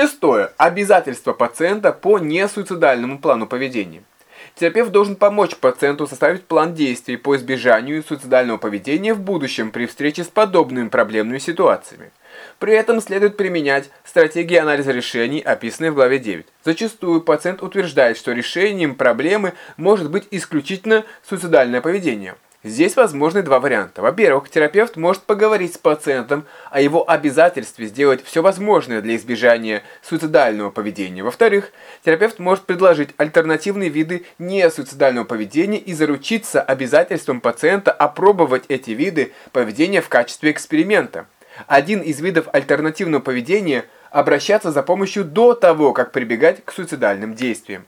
Шестое. Обязательство пациента по несуицидальному плану поведения. Терапевт должен помочь пациенту составить план действий по избежанию суицидального поведения в будущем при встрече с подобными проблемными ситуациями. При этом следует применять стратегии анализа решений, описанные в главе 9. Зачастую пациент утверждает, что решением проблемы может быть исключительно суицидальное поведение – Здесь возможны два варианта. Во-первых, терапевт может поговорить с пациентом о его обязательстве сделать все возможное для избежания суицидального поведения. Во-вторых, терапевт может предложить альтернативные виды несуицидального поведения и заручиться обязательством пациента опробовать эти виды поведения в качестве эксперимента. Один из видов альтернативного поведения – обращаться за помощью до того, как прибегать к суицидальным действиям.